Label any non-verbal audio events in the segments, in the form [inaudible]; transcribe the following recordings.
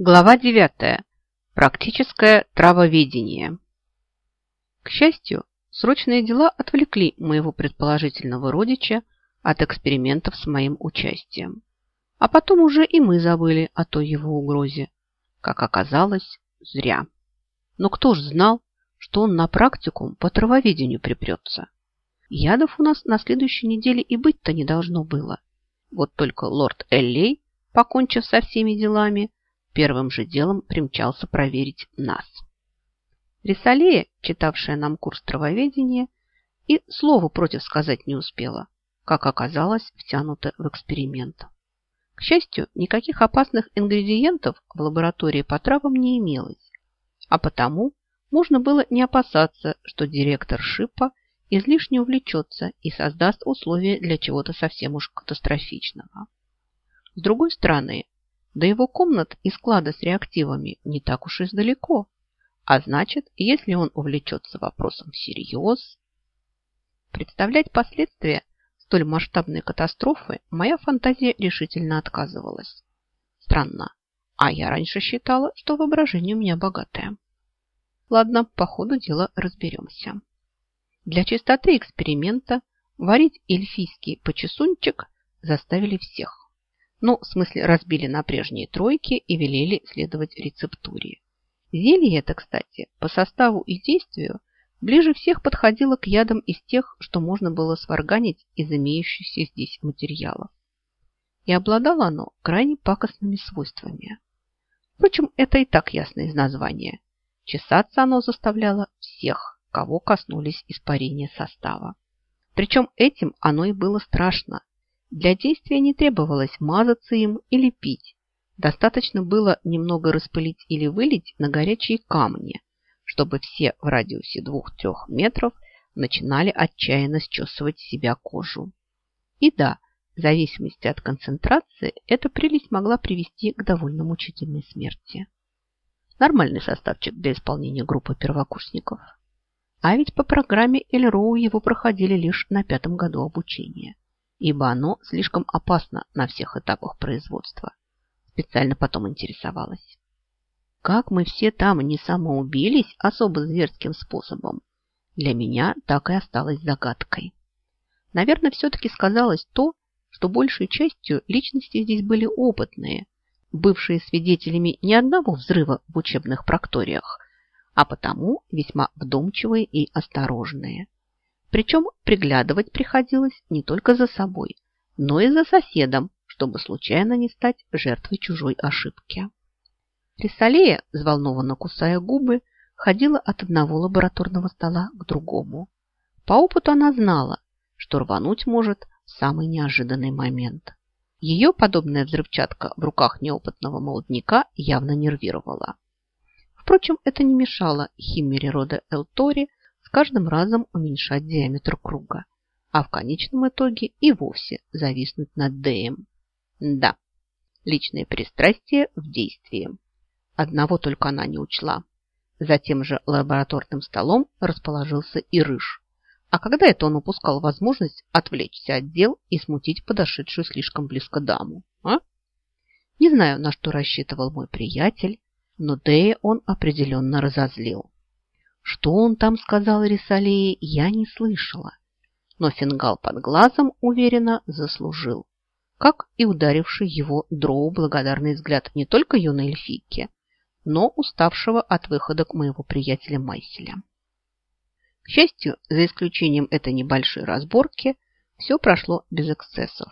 Глава 9. Практическое травоведение. К счастью, срочные дела отвлекли моего предположительного родича от экспериментов с моим участием. А потом уже и мы забыли о той его угрозе. Как оказалось, зря. Но кто ж знал, что он на практикум по травоведению припрется? Ядов у нас на следующей неделе и быть-то не должно было. Вот только лорд Эллей, покончив со всеми делами, первым же делом примчался проверить нас. Рисалея, читавшая нам курс травоведения, и слова против сказать не успела, как оказалось, втянута в эксперимент. К счастью, никаких опасных ингредиентов в лаборатории по травам не имелось, а потому можно было не опасаться, что директор ШИПа излишне увлечется и создаст условия для чего-то совсем уж катастрофичного. С другой стороны, до его комнат и склада с реактивами не так уж и далеко. А значит, если он увлечется вопросом всерьез... Представлять последствия столь масштабной катастрофы моя фантазия решительно отказывалась. Странно, а я раньше считала, что воображение у меня богатое. Ладно, по ходу дела разберемся. Для чистоты эксперимента варить эльфийский почесунчик заставили всех. Ну, в смысле, разбили на прежние тройки и велели следовать рецептуре. Зелье это, кстати, по составу и действию ближе всех подходило к ядам из тех, что можно было сварганить из имеющихся здесь материалов. И обладало оно крайне пакостными свойствами. Впрочем, это и так ясно из названия. Чесаться оно заставляло всех кого коснулись испарения состава. Причем этим оно и было страшно. Для действия не требовалось мазаться им или пить. Достаточно было немного распылить или вылить на горячие камни, чтобы все в радиусе 2-3 метров начинали отчаянно счесывать себя кожу. И да, в зависимости от концентрации, эта прелесть могла привести к довольно мучительной смерти. Нормальный составчик для исполнения группы первокурсников. А ведь по программе Эльроу его проходили лишь на пятом году обучения, ибо оно слишком опасно на всех этапах производства. Специально потом интересовалась. Как мы все там не самоубились особо зверским способом, для меня так и осталось загадкой. Наверное, все-таки сказалось то, что большей частью личности здесь были опытные, бывшие свидетелями не одного взрыва в учебных прокториях, а потому весьма вдумчивые и осторожные. Причем приглядывать приходилось не только за собой, но и за соседом, чтобы случайно не стать жертвой чужой ошибки. Рисалея, взволнованно кусая губы, ходила от одного лабораторного стола к другому. По опыту она знала, что рвануть может в самый неожиданный момент. Ее подобная взрывчатка в руках неопытного молодняка явно нервировала. Впрочем, это не мешало химере рода Элтори с каждым разом уменьшать диаметр круга, а в конечном итоге и вовсе зависнуть над Дэем. Да, личные пристрастия в действии. Одного только она не учла. За тем же лабораторным столом расположился и Рыж. А когда это он упускал возможность отвлечься от дел и смутить подошедшую слишком близко даму? А? Не знаю, на что рассчитывал мой приятель, но Дея он определенно разозлил. Что он там сказал Рисалее, я не слышала, но фингал под глазом уверенно заслужил, как и ударивший его дроу благодарный взгляд не только юной эльфийки, но уставшего от выхода к моего приятеля Майселя. К счастью, за исключением этой небольшой разборки, все прошло без эксцессов.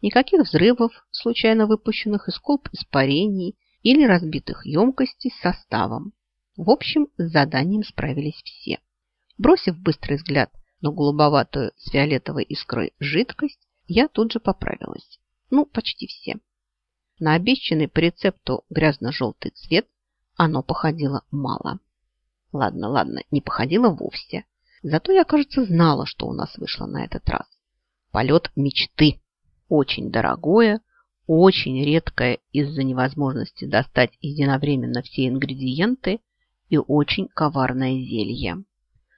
Никаких взрывов, случайно выпущенных из колб испарений или разбитых емкостей с составом. В общем, с заданием справились все. Бросив быстрый взгляд на голубоватую с фиолетовой искрой жидкость, я тут же поправилась. Ну, почти все. На обещанный по рецепту грязно-желтый цвет оно походило мало. Ладно, ладно, не походило вовсе. Зато я, кажется, знала, что у нас вышло на этот раз. Полет мечты. Очень дорогое, очень редкое из-за невозможности достать единовременно все ингредиенты и очень коварное зелье.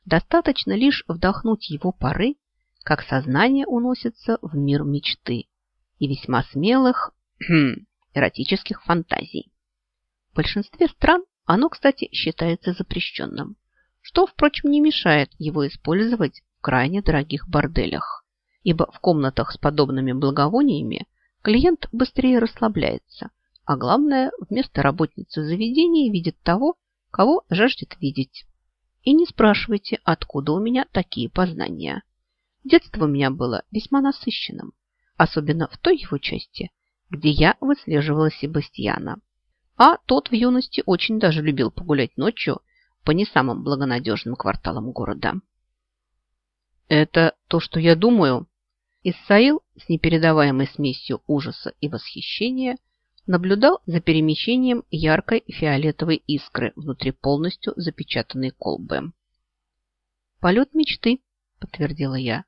Достаточно лишь вдохнуть его пары, как сознание уносится в мир мечты и весьма смелых [clears throat] эротических фантазий. В большинстве стран оно, кстати, считается запрещенным, что, впрочем, не мешает его использовать в крайне дорогих борделях, ибо в комнатах с подобными благовониями клиент быстрее расслабляется, а главное, вместо работницы заведения видит того, кого жаждет видеть. И не спрашивайте, откуда у меня такие познания. Детство у меня было весьма насыщенным, особенно в той его части, где я выслеживала Себастьяна. А тот в юности очень даже любил погулять ночью по не самым благонадежным кварталам города. «Это то, что я думаю?» Исаил с непередаваемой смесью ужаса и восхищения наблюдал за перемещением яркой фиолетовой искры внутри полностью запечатанной колбы. «Полет мечты», – подтвердила я.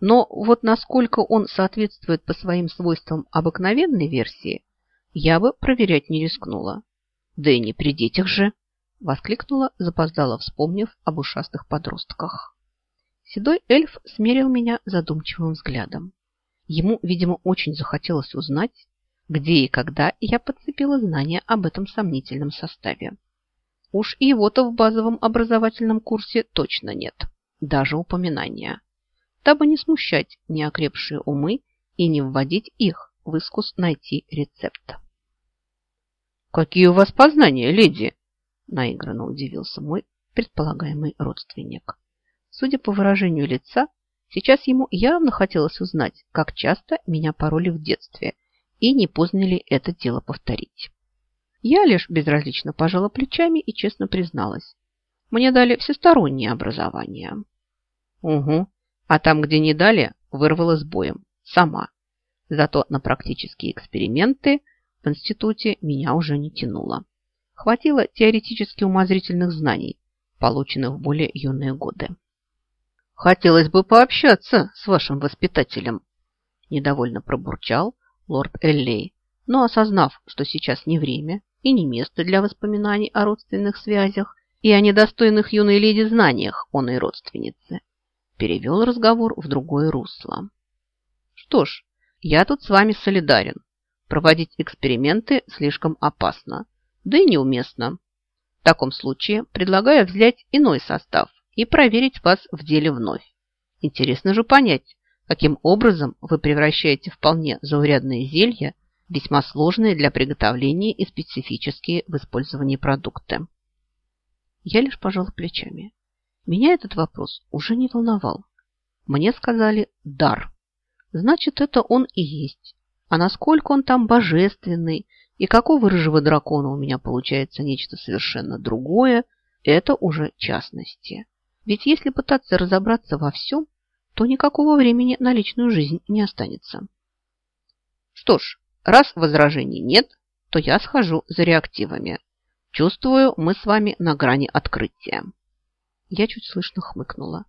Но вот насколько он соответствует по своим свойствам обыкновенной версии, я бы проверять не рискнула. Да и не при детях же, воскликнула, запоздала, вспомнив об ушастых подростках. Седой эльф смерил меня задумчивым взглядом. Ему, видимо, очень захотелось узнать, где и когда я подцепила знания об этом сомнительном составе. Уж его-то в базовом образовательном курсе точно нет, даже упоминания дабы не смущать неокрепшие умы и не вводить их в искус найти рецепт. «Какие у вас познания, леди?» наигранно удивился мой предполагаемый родственник. Судя по выражению лица, сейчас ему явно хотелось узнать, как часто меня пороли в детстве и не поздно ли это дело повторить. Я лишь безразлично пожала плечами и честно призналась. Мне дали всестороннее образование. Угу, а там, где не дали, вырвала с боем. Сама. Зато на практические эксперименты в институте меня уже не тянуло. Хватило теоретически умозрительных знаний, полученных в более юные годы. «Хотелось бы пообщаться с вашим воспитателем», недовольно пробурчал лорд Эллей, но осознав, что сейчас не время и не место для воспоминаний о родственных связях и о недостойных юной леди знаниях он и родственницы, перевел разговор в другое русло. Что ж, я тут с вами солидарен. Проводить эксперименты слишком опасно, да и неуместно. В таком случае предлагаю взять иной состав и проверить вас в деле вновь. Интересно же понять, каким образом вы превращаете вполне заурядные зелья весьма сложные для приготовления и специфические в использовании продукты. Я лишь пожала плечами. Меня этот вопрос уже не волновал. Мне сказали «дар». Значит, это он и есть. А насколько он там божественный и какого рыжего дракона у меня получается нечто совершенно другое, это уже частности. Ведь если пытаться разобраться во всем, то никакого времени на личную жизнь не останется. Что ж, раз возражений нет, то я схожу за реактивами. Чувствую, мы с вами на грани открытия. Я чуть слышно хмыкнула.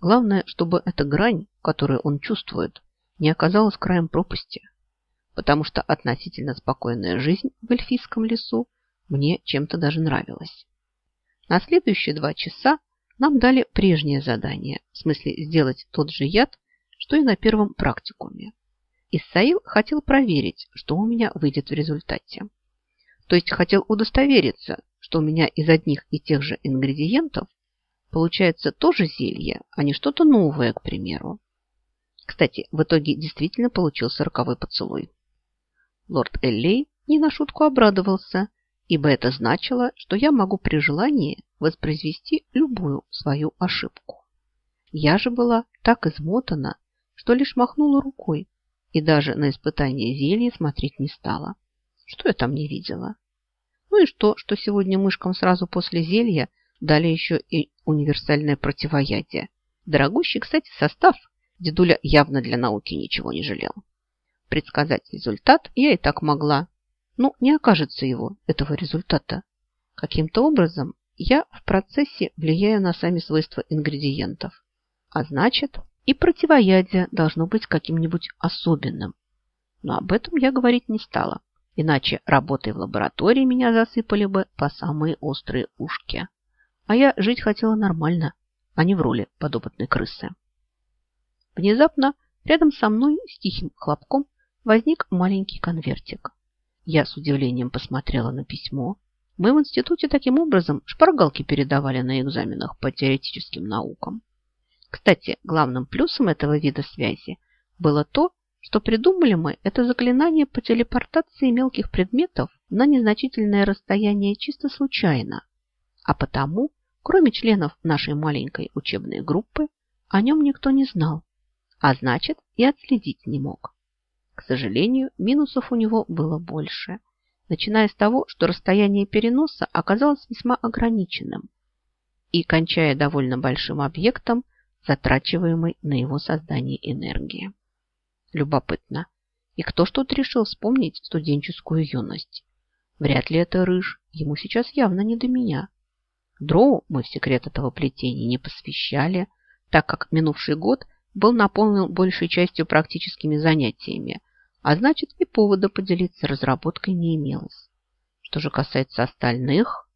Главное, чтобы эта грань, которую он чувствует, не оказалась краем пропасти. Потому что относительно спокойная жизнь в эльфийском лесу мне чем-то даже нравилась. На следующие два часа нам дали прежнее задание, в смысле сделать тот же яд, что и на первом практикуме. Исаил хотел проверить, что у меня выйдет в результате. То есть хотел удостовериться, что у меня из одних и тех же ингредиентов Получается тоже зелье, а не что-то новое, к примеру. Кстати, в итоге действительно получился роковой поцелуй. Лорд Эллей не на шутку обрадовался, ибо это значило, что я могу при желании воспроизвести любую свою ошибку. Я же была так измотана, что лишь махнула рукой и даже на испытание зелья смотреть не стала. Что я там не видела? Ну и что, что сегодня мышкам сразу после зелья дали еще и универсальное противоядие. Дорогущий, кстати, состав. Дедуля явно для науки ничего не жалел. Предсказать результат я и так могла. Но не окажется его, этого результата. Каким-то образом я в процессе влияю на сами свойства ингредиентов. А значит, и противоядие должно быть каким-нибудь особенным. Но об этом я говорить не стала. Иначе работой в лаборатории меня засыпали бы по самые острые ушки. А я жить хотела нормально, а не в роли подопытной крысы. Внезапно рядом со мной с тихим хлопком возник маленький конвертик. Я с удивлением посмотрела на письмо, Мы в институте таким образом шпаргалки передавали на экзаменах по теоретическим наукам. Кстати, главным плюсом этого вида связи было то, что придумали мы это заклинание по телепортации мелких предметов на незначительное расстояние чисто случайно, а потому, кроме членов нашей маленькой учебной группы, о нем никто не знал, а значит и отследить не мог. К сожалению, минусов у него было больше, начиная с того, что расстояние переноса оказалось весьма ограниченным и кончая довольно большим объектом, затрачиваемой на его создание энергии. Любопытно. И кто ж тут решил вспомнить студенческую юность? Вряд ли это рыж. Ему сейчас явно не до меня. Дроу мы в секрет этого плетения не посвящали, так как минувший год был наполнен большей частью практическими занятиями, а значит и повода поделиться разработкой не имелось. Что же касается остальных,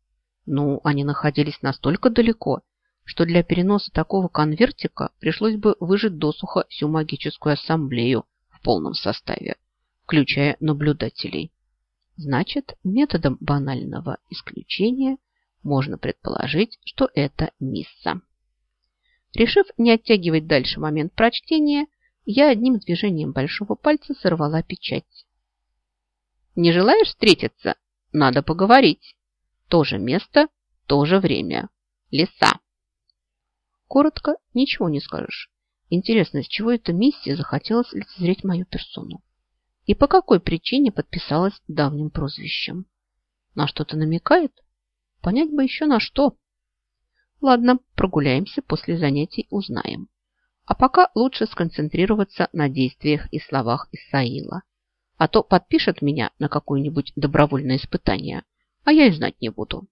ну, они находились настолько далеко, что для переноса такого конвертика пришлось бы выжать досуха всю магическую ассамблею в полном составе, включая наблюдателей. Значит, методом банального исключения можно предположить, что это Мисса. Решив не оттягивать дальше момент прочтения, я одним движением большого пальца сорвала печать. «Не желаешь встретиться? Надо поговорить. То же место, то же время. Леса». Коротко, ничего не скажешь. Интересно, с чего эта миссия захотелось лицезреть мою персону? И по какой причине подписалась давним прозвищем? На что-то намекает? Понять бы еще на что. Ладно, прогуляемся, после занятий узнаем. А пока лучше сконцентрироваться на действиях и словах Исаила. А то подпишет меня на какое-нибудь добровольное испытание, а я и знать не буду.